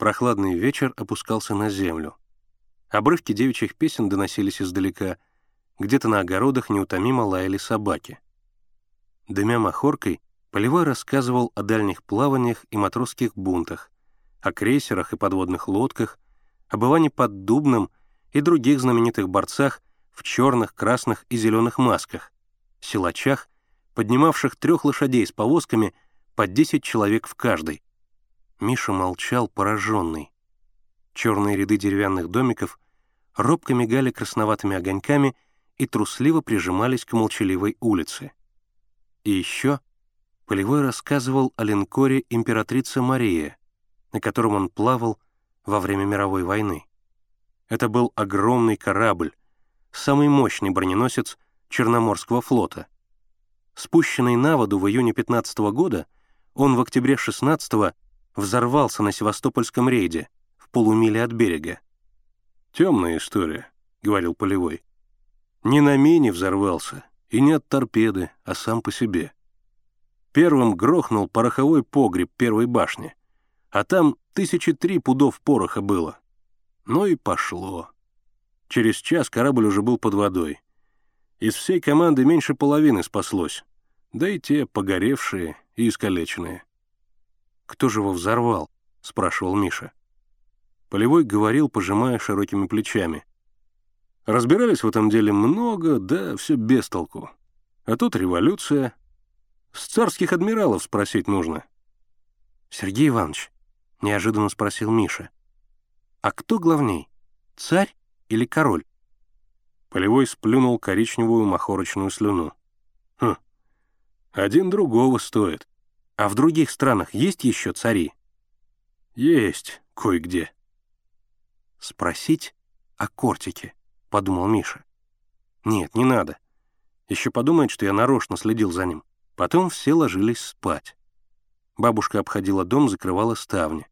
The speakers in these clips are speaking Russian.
Прохладный вечер опускался на землю. Обрывки девичьих песен доносились издалека. Где-то на огородах неутомимо лаяли собаки. Дымя махоркой, Полевой рассказывал о дальних плаваниях и матросских бунтах, о крейсерах и подводных лодках, об Иване Поддубном и других знаменитых борцах в черных, красных и зеленых масках, силачах, поднимавших трех лошадей с повозками по 10 человек в каждой. Миша молчал, пораженный. Черные ряды деревянных домиков робко мигали красноватыми огоньками и трусливо прижимались к молчаливой улице. И еще Полевой рассказывал о линкоре «Императрица Мария», на котором он плавал во время мировой войны. Это был огромный корабль, самый мощный броненосец Черноморского флота. Спущенный на воду в июне 15 -го года, он в октябре 16 взорвался на Севастопольском рейде в полумиле от берега. «Темная история», — говорил Полевой. «Не на мине взорвался, и не от торпеды, а сам по себе. Первым грохнул пороховой погреб первой башни, а там тысячи три пудов пороха было. Ну и пошло. Через час корабль уже был под водой. Из всей команды меньше половины спаслось, да и те погоревшие и искалеченные. «Кто же его взорвал?» — спрашивал Миша. Полевой говорил, пожимая широкими плечами. Разбирались в этом деле много, да все без толку. А тут революция. С царских адмиралов спросить нужно. «Сергей Иванович», — неожиданно спросил Миша, «а кто главней, царь или король?» Полевой сплюнул коричневую махорочную слюну. «Хм, один другого стоит. А в других странах есть еще цари? Есть кое-где. Спросить о кортике, подумал Миша. Нет, не надо. Еще подумает, что я нарочно следил за ним. Потом все ложились спать. Бабушка обходила дом, закрывала ставни.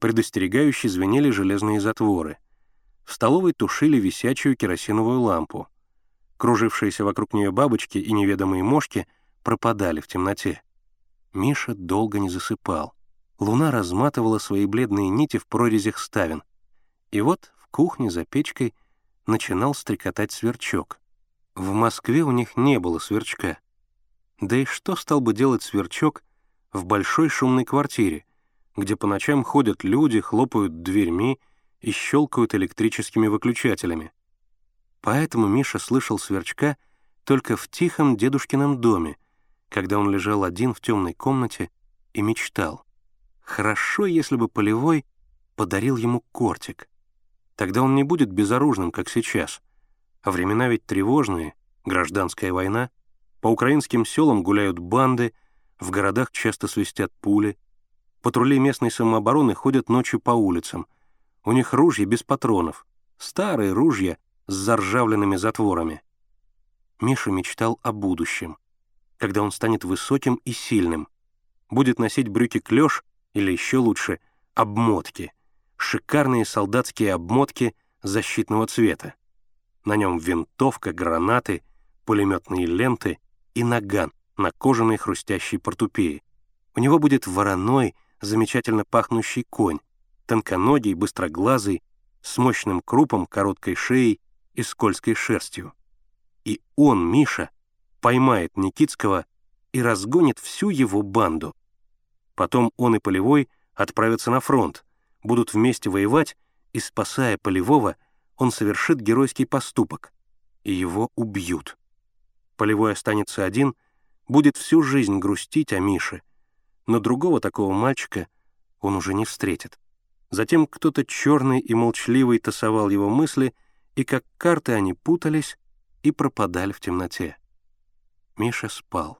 Предостерегающе звенели железные затворы. В столовой тушили висячую керосиновую лампу. Кружившиеся вокруг нее бабочки и неведомые мошки пропадали в темноте. Миша долго не засыпал. Луна разматывала свои бледные нити в прорезях ставен. И вот в кухне за печкой начинал стрекотать сверчок. В Москве у них не было сверчка. Да и что стал бы делать сверчок в большой шумной квартире, где по ночам ходят люди, хлопают дверьми и щелкают электрическими выключателями? Поэтому Миша слышал сверчка только в тихом дедушкином доме, когда он лежал один в темной комнате и мечтал. Хорошо, если бы Полевой подарил ему кортик. Тогда он не будет безоружным, как сейчас. А времена ведь тревожные, гражданская война. По украинским селам гуляют банды, в городах часто свистят пули. Патрули местной самообороны ходят ночью по улицам. У них ружья без патронов, старые ружья с заржавленными затворами. Миша мечтал о будущем — когда он станет высоким и сильным, будет носить брюки клеш или еще лучше обмотки, шикарные солдатские обмотки защитного цвета. На нем винтовка, гранаты, пулеметные ленты и наган на кожаной хрустящей портупее. У него будет вороной, замечательно пахнущий конь, тонконогий, быстроглазый, с мощным крупом, короткой шеей и скользкой шерстью. И он, Миша, поймает Никитского и разгонит всю его банду. Потом он и Полевой отправятся на фронт, будут вместе воевать, и, спасая Полевого, он совершит геройский поступок, и его убьют. Полевой останется один, будет всю жизнь грустить о Мише, но другого такого мальчика он уже не встретит. Затем кто-то черный и молчаливый тасовал его мысли, и как карты они путались и пропадали в темноте. Миша спал.